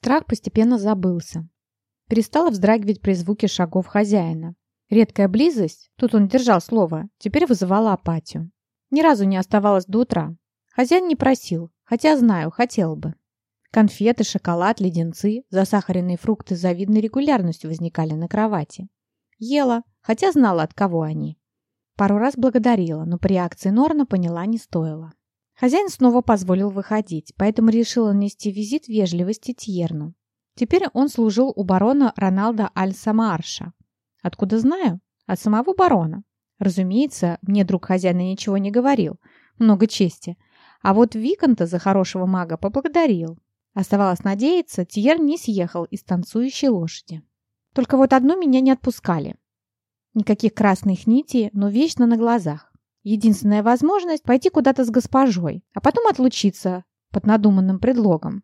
Страх постепенно забылся. Перестала вздрагивать при звуке шагов хозяина. Редкая близость, тут он держал слово, теперь вызывала апатию. Ни разу не оставалось до утра. Хозяин не просил, хотя знаю, хотел бы. Конфеты, шоколад, леденцы, засахаренные фрукты с завидной регулярностью возникали на кровати. Ела, хотя знала, от кого они. Пару раз благодарила, но при реакции Норна поняла не стоило. Хозяин снова позволил выходить, поэтому решила нанести визит вежливости Тьерну. Теперь он служил у барона Роналда Аль-Самаарша. Откуда знаю? От самого барона. Разумеется, мне друг хозяина ничего не говорил. Много чести. А вот Виконта за хорошего мага поблагодарил. Оставалось надеяться, Тьер не съехал из танцующей лошади. Только вот одну меня не отпускали. Никаких красных нитей, но вечно на глазах. Единственная возможность – пойти куда-то с госпожой, а потом отлучиться под надуманным предлогом.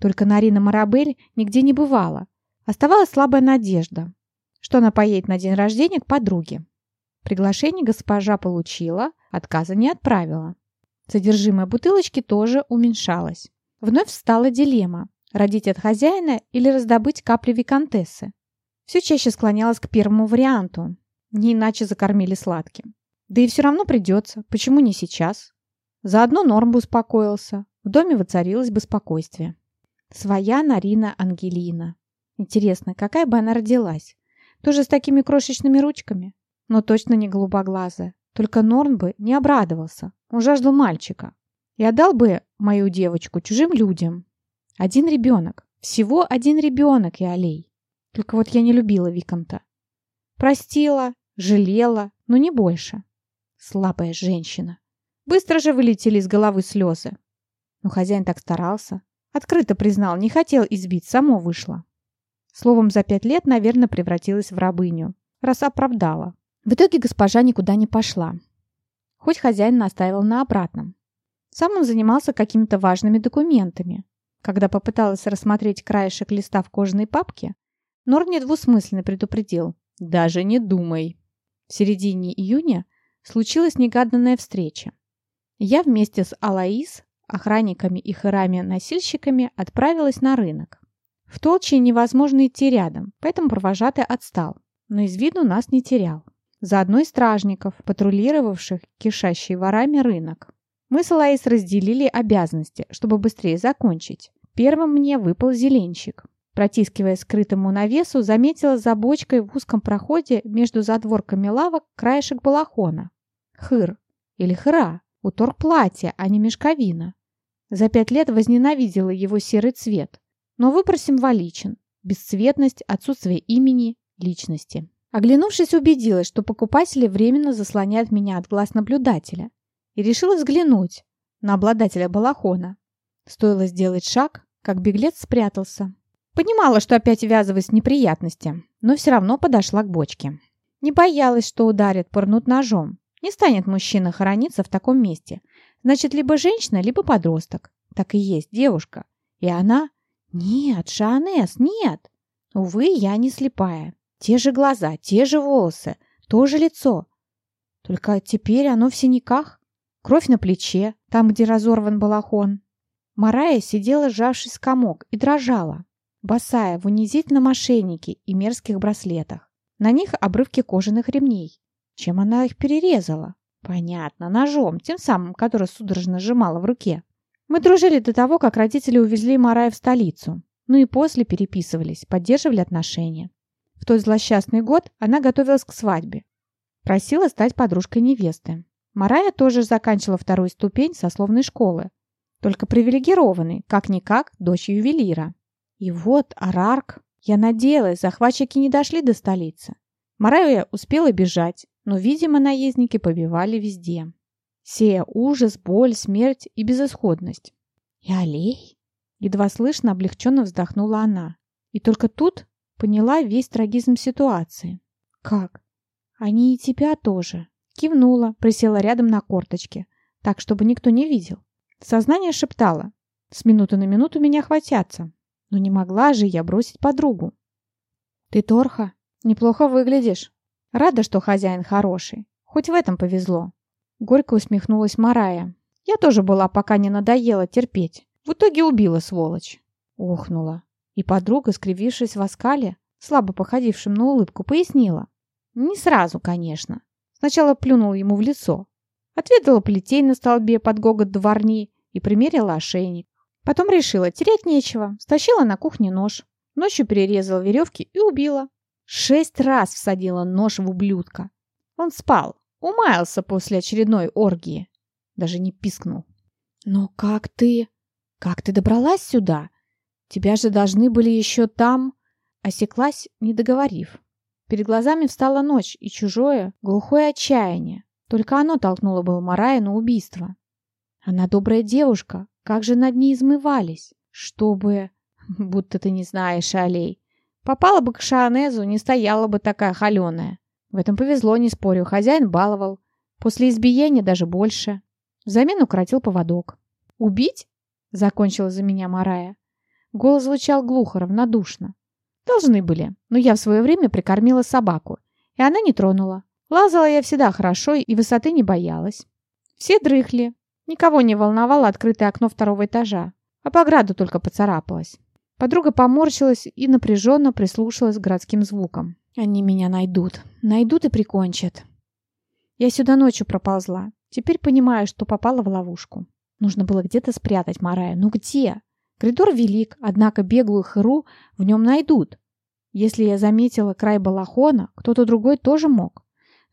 Только Нарина Марабель нигде не бывала. Оставалась слабая надежда, что она поедет на день рождения к подруге. Приглашение госпожа получила, отказа не отправила. Содержимое бутылочки тоже уменьшалось. Вновь встала дилемма – родить от хозяина или раздобыть капли виконтессы. Все чаще склонялась к первому варианту. Не иначе закормили сладким. Да и все равно придется. Почему не сейчас? Заодно Норм бы успокоился. В доме воцарилось бы спокойствие. Своя Нарина Ангелина. Интересно, какая бы она родилась? Тоже с такими крошечными ручками? Но точно не голубоглазая. Только Норн бы не обрадовался. Он жаждал мальчика. И отдал бы мою девочку чужим людям. Один ребенок. Всего один ребенок и аллей. Только вот я не любила Виконта. Простила, жалела, но не больше. Слабая женщина. Быстро же вылетели из головы слезы. Но хозяин так старался. Открыто признал, не хотел избить, само вышло. Словом, за пять лет, наверное, превратилась в рабыню. Раз оправдала. В итоге госпожа никуда не пошла. Хоть хозяин настаивал на обратном. Сам он занимался какими-то важными документами. Когда попыталась рассмотреть краешек листа в кожаной папке, Нор недвусмысленно предупредил. «Даже не думай». В середине июня случилась негаданная встреча. Я вместе с Алаис, охранниками и хырами-носильщиками отправилась на рынок. В толче невозможно идти рядом, поэтому провожатый отстал, но из виду нас не терял. Заодно и стражников, патрулировавших кишащий ворами рынок. Мы с Алаис разделили обязанности, чтобы быстрее закончить. Первым мне выпал зеленщик. Протискивая скрытому навесу, заметила за бочкой в узком проходе между задворками лавок краешек балахона. Хыр или хыра, уторг платья, а не мешковина. За пять лет возненавидела его серый цвет, но выбор символичен. Бесцветность, отсутствие имени, личности. Оглянувшись, убедилась, что покупатели временно заслоняют меня от глаз наблюдателя и решила взглянуть на обладателя балахона. Стоило сделать шаг, как беглец спрятался. Понимала, что опять ввязываюсь в неприятности, но все равно подошла к бочке. Не боялась, что ударят, пырнут ножом. Не станет мужчина хорониться в таком месте. Значит, либо женщина, либо подросток. Так и есть девушка. И она... Нет, Шанес, нет. Увы, я не слепая. Те же глаза, те же волосы, то же лицо. Только теперь оно в синяках. Кровь на плече, там, где разорван балахон. Марая сидела, сжавшись комок, и дрожала босая, в унизительном ошейнике и мерзких браслетах. На них обрывки кожаных ремней. Чем она их перерезала? Понятно, ножом, тем самым, который судорожно сжимала в руке. Мы дружили до того, как родители увезли Марая в столицу. Ну и после переписывались, поддерживали отношения. В тот злосчастный год она готовилась к свадьбе. Просила стать подружкой невесты. Марая тоже заканчивала вторую ступень сословной школы. Только привилегированный, как-никак, дочь ювелира. И вот Арарк. Я надеялась, захватчики не дошли до столицы. Марая успела бежать, но, видимо, наездники побивали везде. Сея ужас, боль, смерть и безысходность. «И Алей?» Едва слышно, облегченно вздохнула она. И только тут поняла весь трагизм ситуации. «Как? Они и тебя тоже?» Кивнула, присела рядом на корточке, так, чтобы никто не видел. Сознание шептало. «С минуты на минуту меня хватятся». Но не могла же я бросить подругу. «Ты Торха? Неплохо выглядишь. Рада, что хозяин хороший. Хоть в этом повезло». Горько усмехнулась Марая. «Я тоже была, пока не надоело терпеть. В итоге убила, сволочь». Охнула. И подруга, скривившись в оскале, слабо походившим на улыбку, пояснила. Не сразу, конечно. Сначала плюнула ему в лицо. Отведала плетей на столбе под гогот дворни и примерила ошейник. Потом решила, терять нечего, стащила на кухне нож. Ночью перерезала веревки и убила. Шесть раз всадила нож в ублюдка. Он спал, умаялся после очередной оргии. Даже не пискнул. «Но как ты... как ты добралась сюда? Тебя же должны были еще там...» Осеклась, не договорив. Перед глазами встала ночь и чужое, глухое отчаяние. Только оно толкнуло было Марая на убийство. Она добрая девушка, как же над ней измывались, чтобы... Будто ты не знаешь, Алей. Попала бы к Шаанезу, не стояла бы такая холеная. В этом повезло, не спорю. Хозяин баловал. После избиения даже больше. Взамен укоротил поводок. «Убить?» — закончила за меня Марая. Голос звучал глухо, равнодушно. «Должны были, но я в свое время прикормила собаку, и она не тронула. Лазала я всегда хорошо и высоты не боялась. Все дрыхли. Никого не волновало открытое окно второго этажа, а по граду только поцарапалась. Подруга поморщилась и напряженно прислушалась к городским звукам. «Они меня найдут. Найдут и прикончат. Я сюда ночью проползла. Теперь понимаю, что попала в ловушку. Нужно было где-то спрятать Марая. Ну где? Коридор велик, однако беглую хыру в нем найдут. Если я заметила край балахона, кто-то другой тоже мог.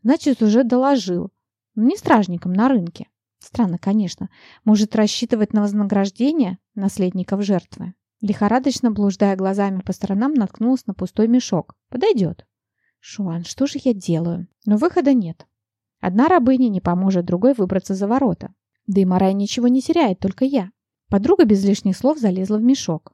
Значит, уже доложил. Но не стражникам на рынке. Странно, конечно. Может рассчитывать на вознаграждение наследников жертвы. Лихорадочно блуждая глазами по сторонам, наткнулась на пустой мешок. Подойдет. Шуан, что же я делаю? Но выхода нет. Одна рабыня не поможет другой выбраться за ворота. Да и Марай ничего не теряет, только я. Подруга без лишних слов залезла в мешок.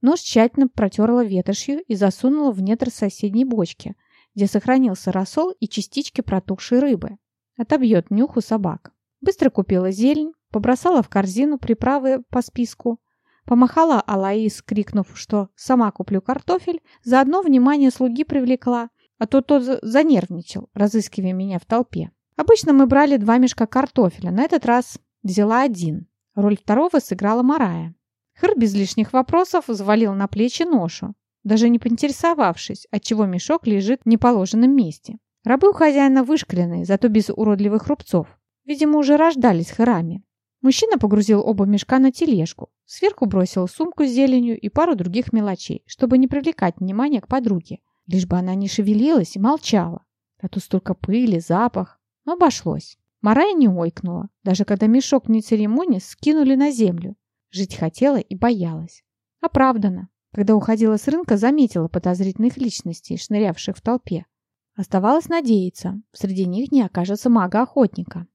Нож тщательно протерла ветошью и засунула в недр соседней бочки, где сохранился рассол и частички протухшей рыбы. Отобьет нюху собак. Быстро купила зелень, побросала в корзину приправы по списку, Помахала Алаис, крикнув, что сама куплю картофель, заодно внимание слуги привлекла, а то тот занервничал, разыскивая меня в толпе. Обычно мы брали два мешка картофеля, на этот раз взяла один. Роль второго сыграла Марая. Хыр без лишних вопросов взвалил на плечи ношу, даже не поинтересовавшись, отчего мешок лежит в неположенном месте. Рабы у хозяина вышкаленные, зато без уродливых рубцов. Видимо, уже рождались хырами. Мужчина погрузил оба мешка на тележку, сверху бросил сумку с зеленью и пару других мелочей, чтобы не привлекать внимания к подруге, лишь бы она не шевелилась и молчала. А то столько пыли, запах. Но обошлось. Марая не ойкнула, даже когда мешок не церемония скинули на землю. Жить хотела и боялась. Оправдано. Когда уходила с рынка, заметила подозрительных личностей, шнырявших в толпе. Оставалось надеяться, среди них не окажется мага-охотника.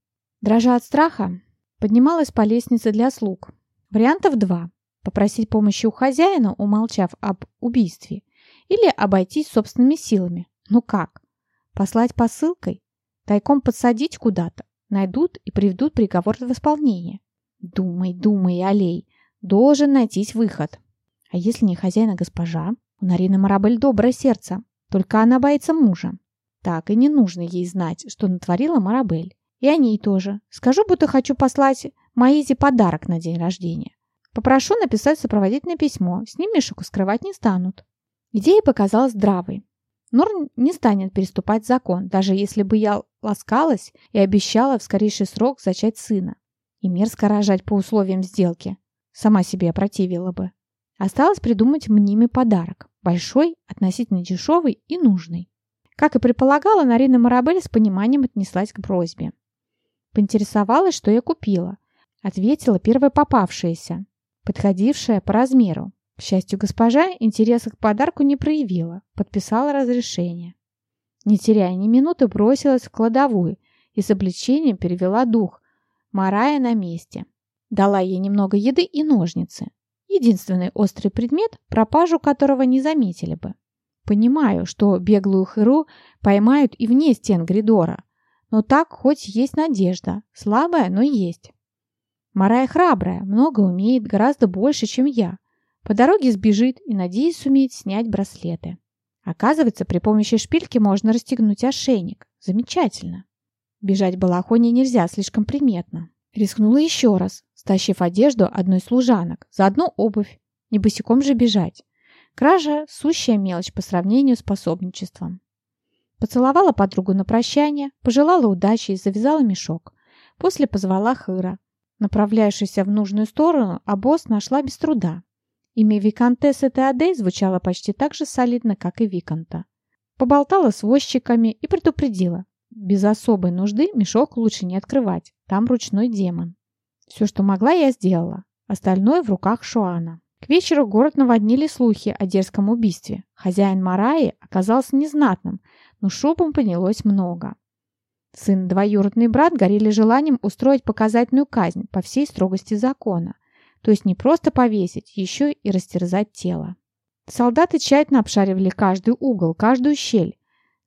Дрожа от страха, Поднималась по лестнице для слуг. Вариантов два. Попросить помощи у хозяина, умолчав об убийстве. Или обойтись собственными силами. Ну как? Послать посылкой? Тайком подсадить куда-то? Найдут и приведут приговор в исполнение. Думай, думай, Алей. Должен найтись выход. А если не хозяина госпожа? У Нарины Марабель доброе сердце. Только она боится мужа. Так и не нужно ей знать, что натворила Марабель. И о ней тоже. Скажу, будто хочу послать Маизе подарок на день рождения. Попрошу написать сопроводительное письмо. С ним Мишуку скрывать не станут. Идея показалась здравой. Нор не станет переступать закон, даже если бы я ласкалась и обещала в скорейший срок зачать сына. И мерзко рожать по условиям сделки. Сама себе опротивила бы. Осталось придумать мнимый подарок. Большой, относительно дешевый и нужный. Как и предполагала, Нарина Марабель с пониманием отнеслась к просьбе. Поинтересовалась, что я купила. Ответила первая попавшаяся, подходившая по размеру. К счастью, госпожа интереса к подарку не проявила, подписала разрешение. Не теряя ни минуты, бросилась в кладовую и с облегчением перевела дух. Марая на месте. Дала ей немного еды и ножницы. Единственный острый предмет, пропажу которого не заметили бы. Понимаю, что беглую хыру поймают и вне стен Гридора, но так хоть есть надежда. Слабая, но есть. Марая храбрая, много умеет, гораздо больше, чем я. По дороге сбежит и, надеюсь, сумеет снять браслеты. Оказывается, при помощи шпильки можно расстегнуть ошейник. Замечательно. Бежать балахоне нельзя, слишком приметно. Рискнула еще раз, стащив одежду одной служанок, заодно обувь. Не босиком же бежать. Кража – сущая мелочь по сравнению с пособничеством. Поцеловала подругу на прощание, пожелала удачи и завязала мешок. После позвала Хыра. Направляющаяся в нужную сторону, а босс нашла без труда. Имя Викантессы Теодей звучало почти так же солидно, как и Виконта. Поболтала с возчиками и предупредила. Без особой нужды мешок лучше не открывать, там ручной демон. Все, что могла, я сделала. Остальное в руках Шуана. К вечеру город наводнили слухи о дерзком убийстве. Хозяин Мараи оказался незнатным, но шубом понялось много. Сын двоюродный брат горели желанием устроить показательную казнь по всей строгости закона. То есть не просто повесить, еще и растерзать тело. Солдаты тщательно обшаривали каждый угол, каждую щель,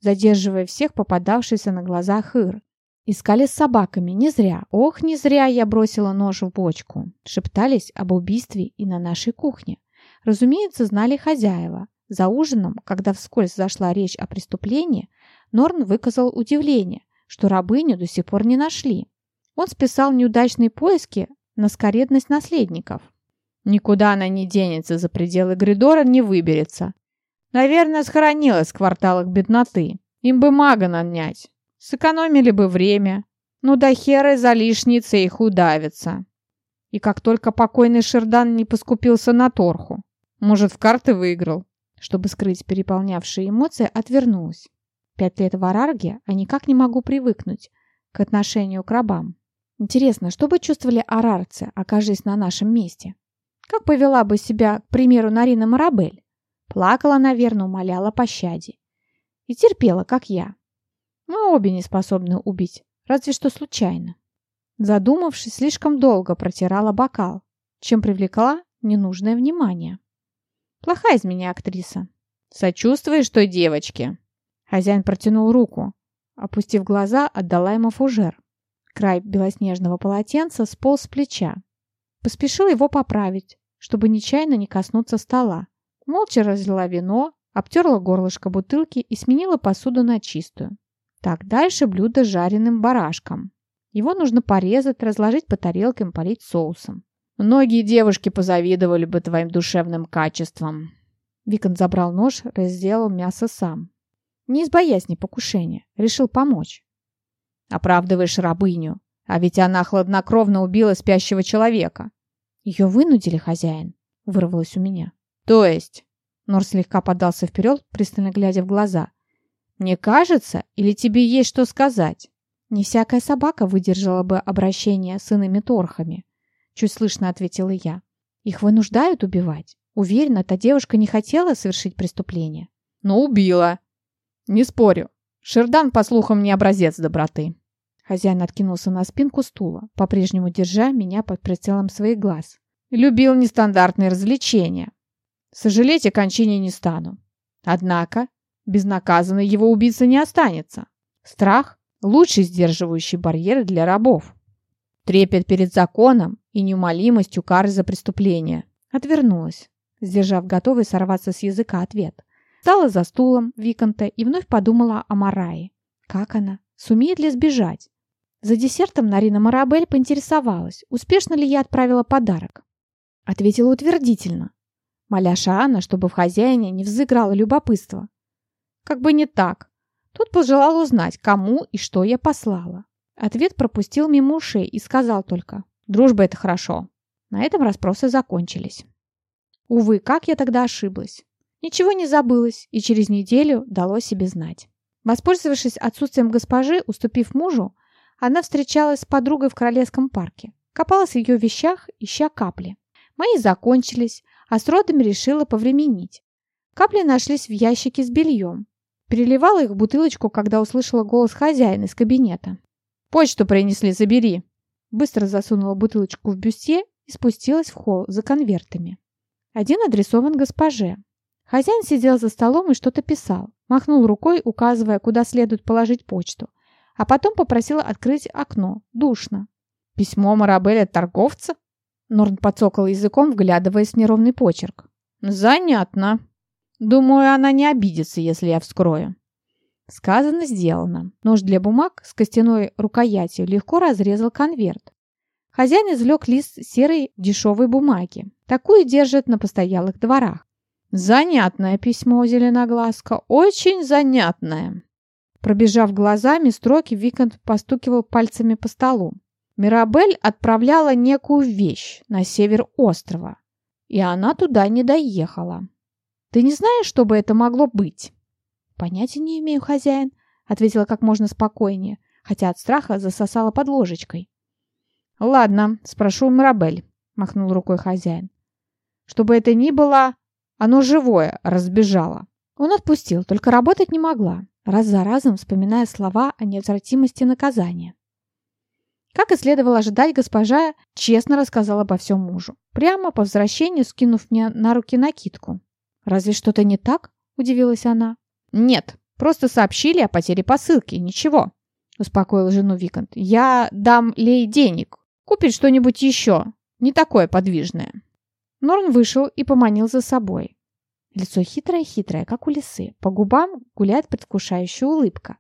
задерживая всех попадавшихся на глаза хыр. Искали с собаками, не зря. Ох, не зря я бросила нож в бочку. Шептались об убийстве и на нашей кухне. Разумеется, знали хозяева. За ужином, когда вскользь зашла речь о преступлении, Норн выказал удивление, что рабыню до сих пор не нашли. Он списал неудачные поиски на скоредность наследников. Никуда она не денется, за пределы Гридора не выберется. Наверное, схоронилась в кварталах бедноты. Им бы мага нанять. Сэкономили бы время. Ну да хера за лишние их удавится. И как только покойный Шердан не поскупился на торху. Может, в карты выиграл. Чтобы скрыть переполнявшие эмоции, отвернулась. Пять лет в Арарге, а никак не могу привыкнуть к отношению к рабам. Интересно, что бы чувствовали арарцы, окажись на нашем месте? Как повела бы себя, к примеру, Нарина Марабель? Плакала, наверное, умоляла пощаде. И терпела, как я. Мы обе не способны убить, разве что случайно. Задумавшись, слишком долго протирала бокал, чем привлекла ненужное внимание. Плохая из меня актриса. Сочувствуешь той девочке? Хозяин протянул руку. Опустив глаза, отдала ему фужер. Край белоснежного полотенца сполз с плеча. Поспешила его поправить, чтобы нечаянно не коснуться стола. Молча разлила вино, обтерла горлышко бутылки и сменила посуду на чистую. Так, дальше блюдо с жареным барашком. Его нужно порезать, разложить по тарелкам, полить соусом. Многие девушки позавидовали бы твоим душевным качествам. Викон забрал нож, разделал мясо сам. Не из боязни покушения. Решил помочь. Оправдываешь рабыню. А ведь она хладнокровно убила спящего человека. Ее вынудили, хозяин, вырвалось у меня. То есть? Нор слегка подался вперед, пристально глядя в глаза. Мне кажется, или тебе есть что сказать? Не всякая собака выдержала бы обращение с иными торхами. Чуть слышно ответила я. Их вынуждают убивать. Уверена, та девушка не хотела совершить преступление. Но убила. Не спорю. Шердан, по слухам, не образец доброты. Хозяин откинулся на спинку стула, по-прежнему держа меня под прицелом своих глаз. Любил нестандартные развлечения. Сожалеть о кончине не стану. Однако, безнаказанной его убийца не останется. Страх – лучший сдерживающий барьер для рабов. Трепет перед законом и неумолимостью кары за преступление. Отвернулась, сдержав готовый сорваться с языка ответ. Стала за стулом Виконта и вновь подумала о Марае. Как она? Сумеет ли сбежать? За десертом Нарина Марабель поинтересовалась, успешно ли я отправила подарок. Ответила утвердительно, моля Шаана, чтобы в хозяине не взыграло любопытство. Как бы не так. Тут пожелал узнать, кому и что я послала. Ответ пропустил мимо ушей и сказал только «Дружба – это хорошо». На этом расспросы закончились. Увы, как я тогда ошиблась. Ничего не забылось и через неделю дало себе знать. Воспользовавшись отсутствием госпожи, уступив мужу, она встречалась с подругой в Королевском парке. Копалась в ее вещах, ища капли. Мои закончились, а с родами решила повременить. Капли нашлись в ящике с бельем. Переливала их в бутылочку, когда услышала голос хозяина из кабинета. «Почту принесли, забери!» Быстро засунула бутылочку в бюстье и спустилась в холл за конвертами. Один адресован госпоже. Хозяин сидел за столом и что-то писал. Махнул рукой, указывая, куда следует положить почту а потом попросила открыть окно. Душно. «Письмо Марабель от торговца?» Норн подсокал языком, вглядываясь в неровный почерк. «Занятно. Думаю, она не обидится, если я вскрою». Сказано, сделано. Нож для бумаг с костяной рукоятью легко разрезал конверт. Хозяин извлек лист серой дешевой бумаги. Такую держат на постоялых дворах. Занятное письмо, Зеленоглазка, очень занятное. Пробежав глазами строки, Викант постукивал пальцами по столу. Мирабель отправляла некую вещь на север острова, и она туда не доехала. Ты не знаешь, что бы это могло быть? Понятия не имею, хозяин, ответила как можно спокойнее, хотя от страха засосала под ложечкой. Ладно, спрошу Мирабель, махнул рукой хозяин. Чтобы это ни было, оно живое разбежало. Он отпустил, только работать не могла, раз за разом вспоминая слова о неотвратимости наказания. Как и следовало ожидать, госпожа честно рассказала обо всем мужу, прямо по возвращению скинув мне на руки накидку. «Разве что-то не так?» – удивилась она. «Нет, просто сообщили о потере посылки, ничего», – успокоил жену Викант. «Я дам Лей денег, купит что-нибудь еще, не такое подвижное». Норн вышел и поманил за собой. Лицо хитрое-хитрое, как у лисы. По губам гуляет предвкушающая улыбка.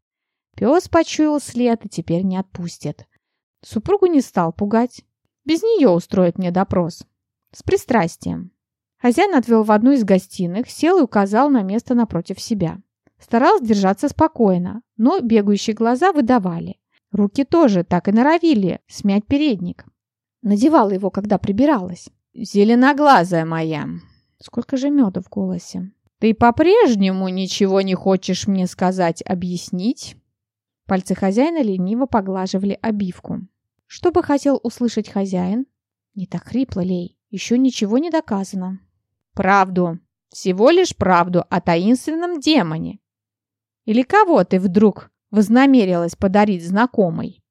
Пес почуял след и теперь не отпустит. Супругу не стал пугать. Без нее устроит мне допрос. С пристрастием. Хозяин отвел в одну из гостиных, сел и указал на место напротив себя. Старался держаться спокойно, но бегающие глаза выдавали. Руки тоже так и норовили смять передник. Надевала его, когда прибиралась. «Зеленоглазая моя!» Сколько же меда в голосе. «Ты по-прежнему ничего не хочешь мне сказать, объяснить?» Пальцы хозяина лениво поглаживали обивку. «Что бы хотел услышать хозяин?» «Не так хрипло, Лей. Еще ничего не доказано». «Правду. Всего лишь правду о таинственном демоне. Или кого ты вдруг вознамерилась подарить знакомой?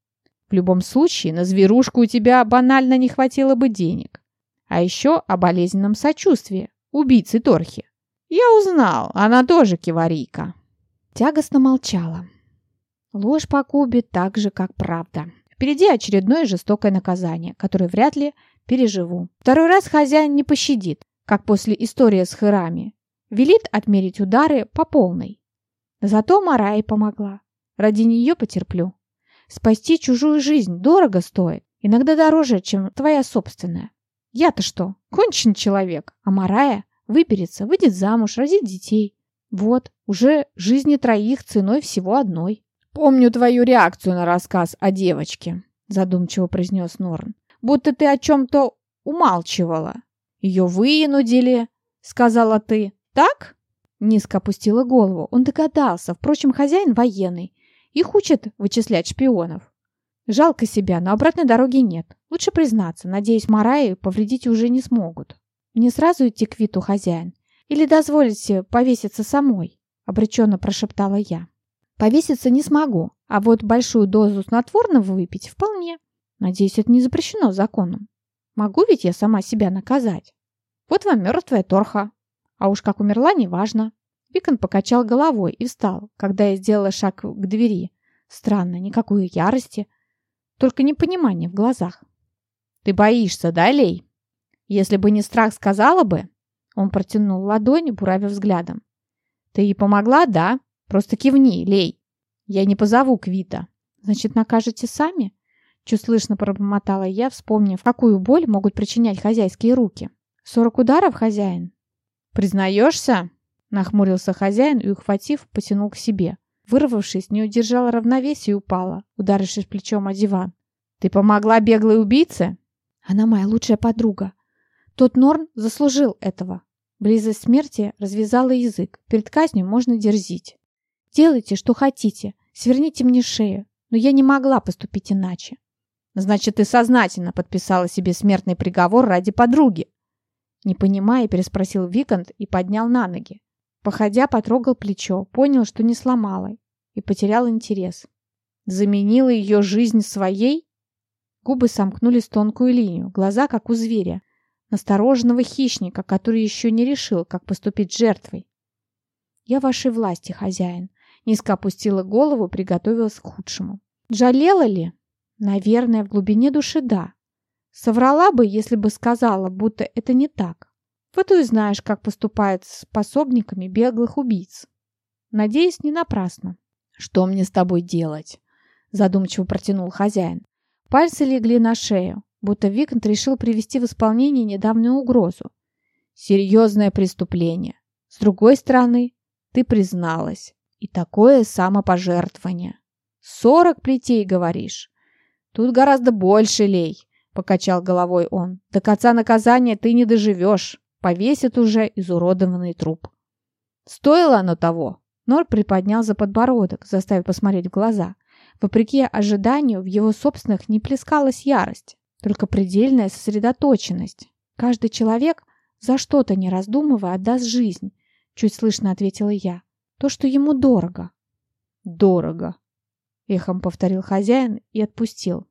В любом случае, на зверушку у тебя банально не хватило бы денег. А еще о болезненном сочувствии убийцы Торхи. Я узнал, она тоже киварийка. Тягостно молчала. Ложь погубит так же, как правда. Впереди очередное жестокое наказание, которое вряд ли переживу. Второй раз хозяин не пощадит, как после истории с хырами. Велит отмерить удары по полной. Зато Марай помогла. Ради нее потерплю. Спасти чужую жизнь дорого стоит. Иногда дороже, чем твоя собственная. Я-то что, кончен человек, а Марая выберется, выйдет замуж, родит детей. Вот, уже жизни троих ценой всего одной. «Помню твою реакцию на рассказ о девочке», задумчиво произнес Норн. «Будто ты о чем-то умалчивала. Ее вынудили, сказала ты. Так?» Низко опустила голову. Он догадался. Впрочем, хозяин военный. Их учат вычислять шпионов. Жалко себя, но обратной дороги нет. Лучше признаться. Надеюсь, Мараи повредить уже не смогут. Не сразу идти к Виту, хозяин? Или дозволите повеситься самой?» Обреченно прошептала я. «Повеситься не смогу, а вот большую дозу снотворного выпить вполне. Надеюсь, это не запрещено законом. Могу ведь я сама себя наказать? Вот вам мертвая торха. А уж как умерла, неважно». Викон покачал головой и встал, когда я сделала шаг к двери. Странно, никакой ярости, только непонимание в глазах. «Ты боишься, да, Лей?» «Если бы не страх, сказала бы...» Он протянул ладонь, буравив взглядом. «Ты ей помогла, да? Просто кивни, Лей. Я не позову Квита. Значит, накажете сами?» Чуть слышно пробормотала я, вспомнив, какую боль могут причинять хозяйские руки. «Сорок ударов, хозяин?» «Признаешься?» Нахмурился хозяин и, ухватив, потянул к себе. Вырвавшись, не удержала равновесие и упала, ударившись плечом о диван. «Ты помогла беглой убийце?» «Она моя лучшая подруга. Тот Норн заслужил этого. Близость смерти развязала язык. Перед казнью можно дерзить. Делайте, что хотите. Сверните мне шею. Но я не могла поступить иначе. Значит, ты сознательно подписала себе смертный приговор ради подруги. Не понимая, переспросил Викант и поднял на ноги. Походя, потрогал плечо, понял, что не сломала, и потерял интерес. Заменила ее жизнь своей? Губы сомкнулись тонкую линию, глаза как у зверя, настороженного хищника, который еще не решил, как поступить с жертвой. «Я вашей власти, хозяин», — низко опустила голову, приготовилась к худшему. «Жалела ли?» «Наверное, в глубине души да. Соврала бы, если бы сказала, будто это не так. Вот и знаешь, как поступают с пособниками беглых убийц. Надеюсь, не напрасно. Что мне с тобой делать? Задумчиво протянул хозяин. Пальцы легли на шею, будто Викант решил привести в исполнение недавнюю угрозу. Серьезное преступление. С другой стороны, ты призналась. И такое самопожертвование. Сорок плетей, говоришь? Тут гораздо больше лей, покачал головой он. До конца наказания ты не доживешь. Повесит уже изуродованный труп. Стоило оно того. Нор приподнял за подбородок, заставив посмотреть в глаза. Вопреки ожиданию, в его собственных не плескалась ярость, только предельная сосредоточенность. Каждый человек, за что-то не раздумывая, отдаст жизнь, чуть слышно ответила я. То, что ему дорого. Дорого, эхом повторил хозяин и отпустил.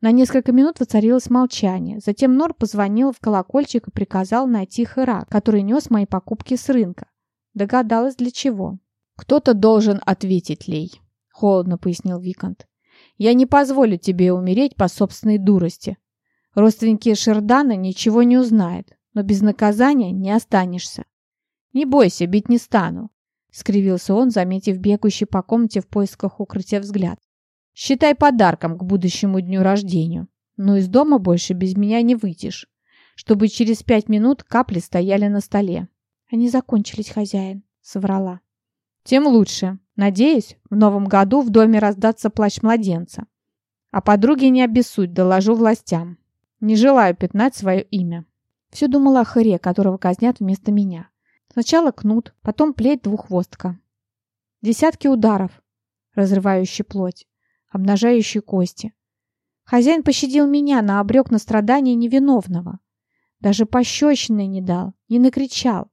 На несколько минут воцарилось молчание. Затем Нор позвонил в колокольчик и приказал найти Хэра, который нес мои покупки с рынка. Догадалась, для чего. «Кто-то должен ответить, Лей», — холодно пояснил Викант. «Я не позволю тебе умереть по собственной дурости. Родственники Шердана ничего не узнают, но без наказания не останешься. Не бойся, бить не стану», — скривился он, заметив бегущий по комнате в поисках укрытия взгляд. «Считай подарком к будущему дню рождения. Но из дома больше без меня не выйдешь, чтобы через пять минут капли стояли на столе». «Они закончились, хозяин», — соврала. Тем лучше. Надеюсь, в новом году в доме раздаться плач младенца. А подруги не обессудь, доложу властям. Не желаю пятнать свое имя. Все думала о Хэре, которого казнят вместо меня. Сначала кнут, потом плеть двуххвостка. Десятки ударов, разрывающие плоть, обнажающие кости. Хозяин пощадил меня на обрек на страдания невиновного. Даже пощечины не дал, не накричал.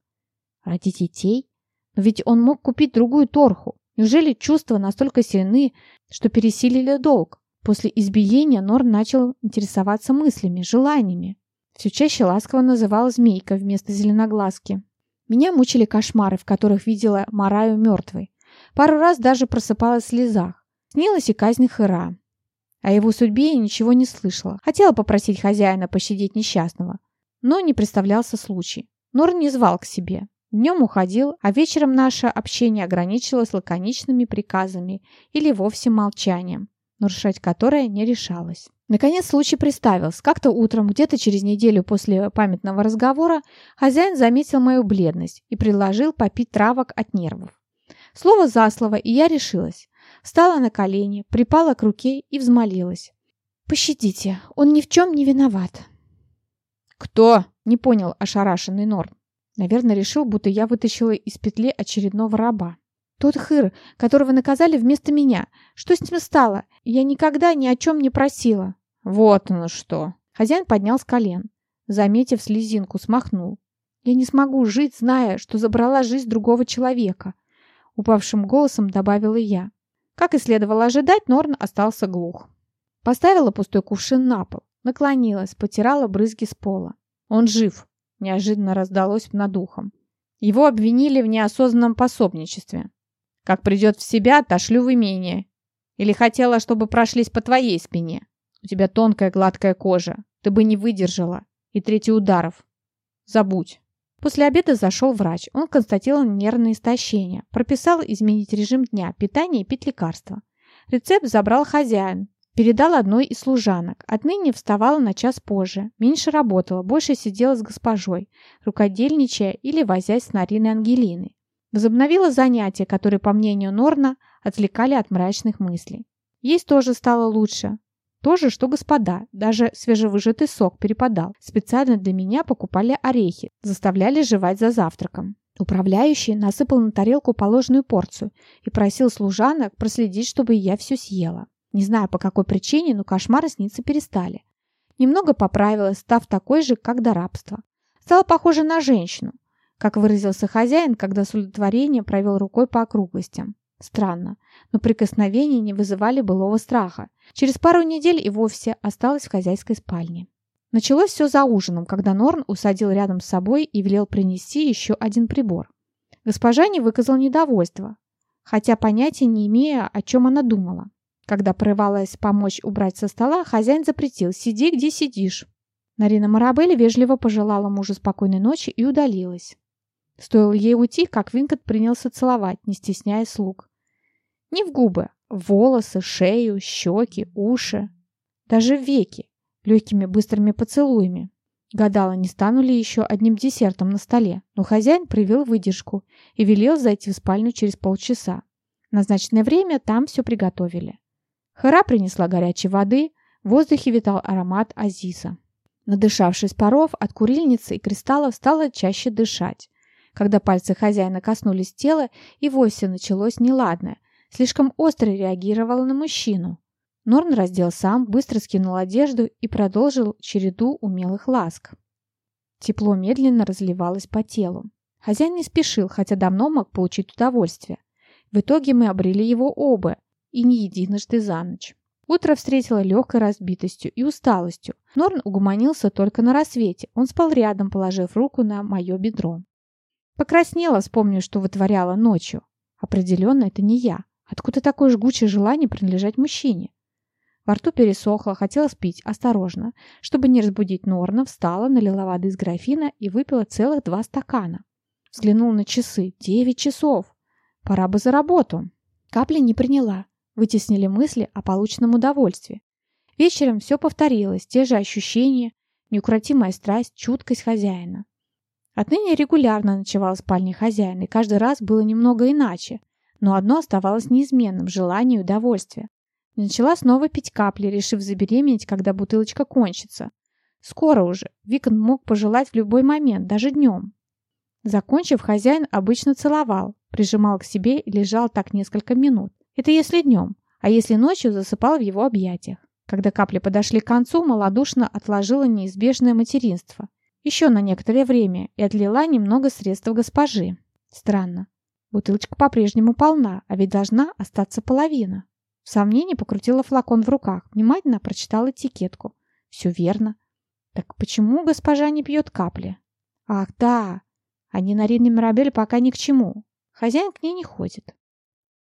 Ради детей? Но ведь он мог купить другую торху. Неужели чувства настолько сильны, что пересилили долг? После избиения Норн начал интересоваться мыслями, желаниями. Все чаще ласково называл змейка вместо зеленоглазки. Меня мучили кошмары, в которых видела Мараю мертвой. Пару раз даже просыпалась в слезах. Снилась и казнь Хэра. О его судьбе я ничего не слышала. Хотела попросить хозяина пощадить несчастного. Но не представлялся случай. Норн не звал к себе. Днем уходил, а вечером наше общение ограничилось лаконичными приказами или вовсе молчанием, нарушать которое не решалось. Наконец случай представился. Как-то утром, где-то через неделю после памятного разговора, хозяин заметил мою бледность и предложил попить травок от нервов. Слово за слово, и я решилась. Встала на колени, припала к руке и взмолилась. «Пощадите, он ни в чем не виноват». «Кто?» — не понял ошарашенный Норн. Наверное, решил, будто я вытащила из петли очередного раба. Тот хыр, которого наказали вместо меня. Что с ним стало? Я никогда ни о чем не просила. Вот оно что. Хозяин поднял с колен. Заметив слезинку, смахнул. Я не смогу жить, зная, что забрала жизнь другого человека. Упавшим голосом добавила я. Как и следовало ожидать, Норн остался глух. Поставила пустой кувшин на пол. Наклонилась, потирала брызги с пола. Он жив неожиданно раздалось над ухом. Его обвинили в неосознанном пособничестве. Как придет в себя, отошлю в имение. Или хотела, чтобы прошлись по твоей спине. У тебя тонкая гладкая кожа. Ты бы не выдержала. И третий ударов. Забудь. После обеда зашел врач. Он констатировал нервное истощение. Прописал изменить режим дня, питание и пить лекарства. Рецепт забрал хозяин. Передал одной из служанок. Отныне вставала на час позже. Меньше работала, больше сидела с госпожой, рукодельничая или возясь с Нариной Ангелиной. Возобновила занятия, которые, по мнению Норна, отвлекали от мрачных мыслей. Есть тоже стало лучше. То же, что господа. Даже свежевыжатый сок перепадал. Специально для меня покупали орехи. Заставляли жевать за завтраком. Управляющий насыпал на тарелку положенную порцию и просил служанок проследить, чтобы я все съела. Не знаю по какой причине, но кошмары сниться перестали. Немного поправилась, став такой же, как до рабства. Стала похожа на женщину, как выразился хозяин, когда с удовлетворением провел рукой по округлостям. Странно, но прикосновения не вызывали былого страха. Через пару недель и вовсе осталась в хозяйской спальне. Началось все за ужином, когда Норн усадил рядом с собой и велел принести еще один прибор. Госпожа не выказала недовольства, хотя понятия не имея, о чем она думала. Когда порывалась помочь убрать со стола, хозяин запретил «Сиди, где сидишь». Нарина Марабелли вежливо пожелала мужу спокойной ночи и удалилась. Стоило ей уйти, как Винкот принялся целовать, не стесняя слуг. Не в губы, в волосы, шею, щеки, уши, даже веки, легкими быстрыми поцелуями. Гадала, не стану ли еще одним десертом на столе, но хозяин проявил выдержку и велел зайти в спальню через полчаса. В назначенное время там все приготовили. Хара принесла горячей воды, в воздухе витал аромат азиса. Надышавшись паров, от курильницы и кристаллов стало чаще дышать. Когда пальцы хозяина коснулись тела, и вовсе началось неладное. Слишком остро реагировала на мужчину. Норн раздел сам, быстро скинул одежду и продолжил череду умелых ласк. Тепло медленно разливалось по телу. Хозяин не спешил, хотя давно мог получить удовольствие. В итоге мы обрели его оба, и не единожды за ночь. Утро встретило легкой разбитостью и усталостью. Норн угомонился только на рассвете. Он спал рядом, положив руку на мое бедро. Покраснела, вспомнив, что вытворяла ночью. Определенно, это не я. Откуда такое жгучее желание принадлежать мужчине? Во рту пересохло, хотелось пить, осторожно. Чтобы не разбудить Норна, встала, налила воды из графина и выпила целых два стакана. Взглянула на часы. Девять часов. Пора бы за работу. Капли не приняла. Вытеснили мысли о полученном удовольствии. Вечером все повторилось, те же ощущения, неукротимая страсть, чуткость хозяина. Отныне регулярно ночевала в спальне хозяина, и каждый раз было немного иначе, но одно оставалось неизменным – желание и удовольствие. Начала снова пить капли, решив забеременеть, когда бутылочка кончится. Скоро уже. Викон мог пожелать в любой момент, даже днем. Закончив, хозяин обычно целовал, прижимал к себе и лежал так несколько минут. Это если днем, а если ночью засыпал в его объятиях. Когда капли подошли к концу, малодушно отложила неизбежное материнство. Еще на некоторое время и отлила немного средств госпожи. Странно. Бутылочка по-прежнему полна, а ведь должна остаться половина. В сомнении покрутила флакон в руках, внимательно прочитала этикетку. Все верно. Так почему госпожа не пьет капли? Ах, да, они на Рине Мирабель пока ни к чему. Хозяин к ней не ходит.